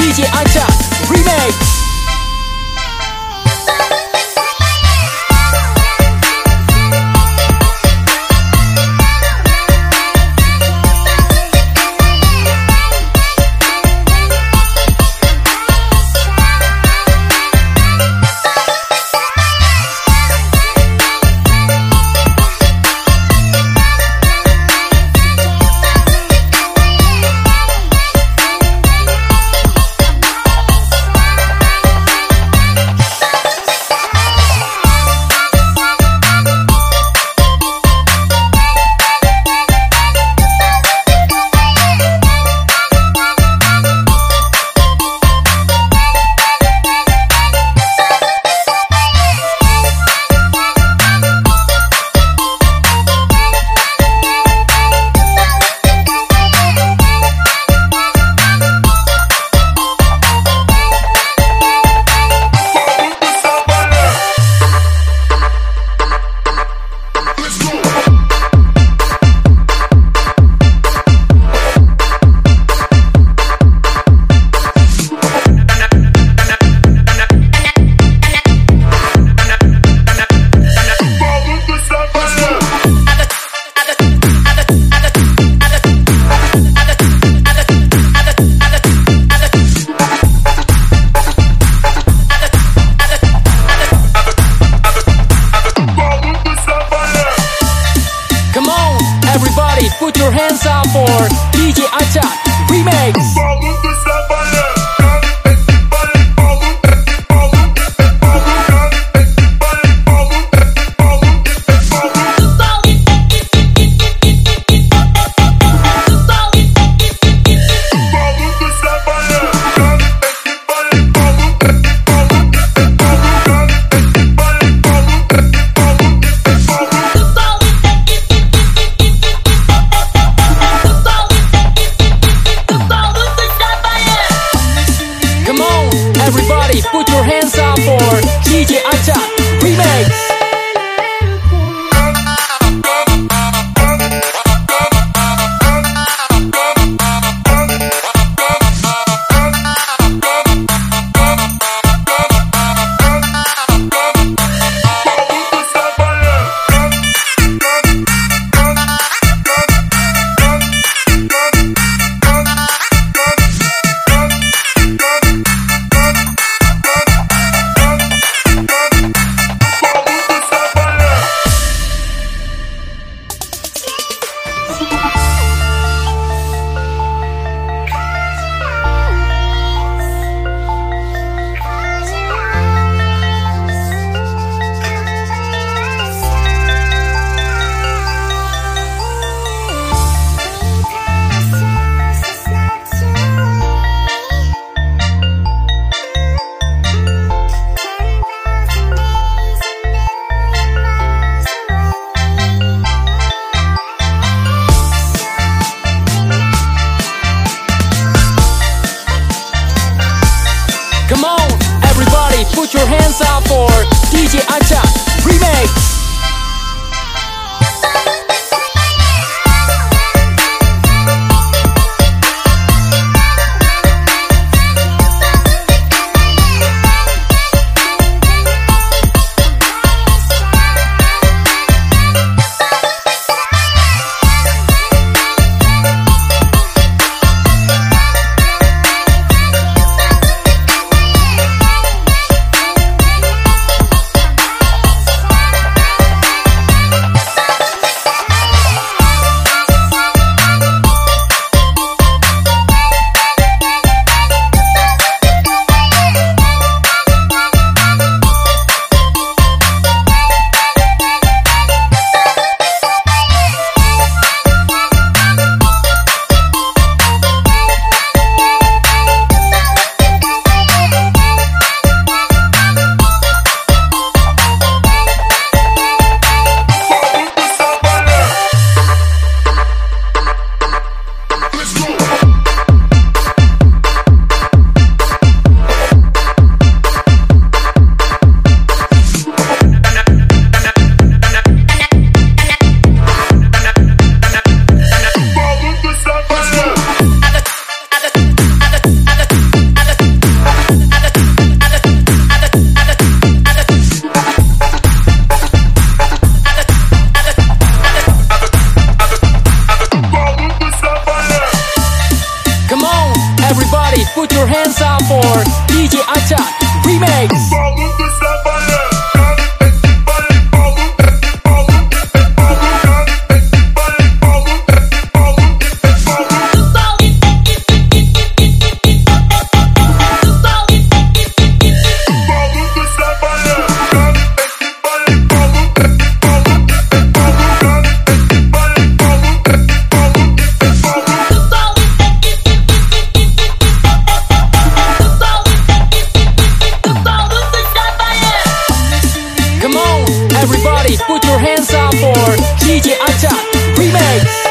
DJ Ancha Remix. Everybody, put your hands up for DJ Acha Remix.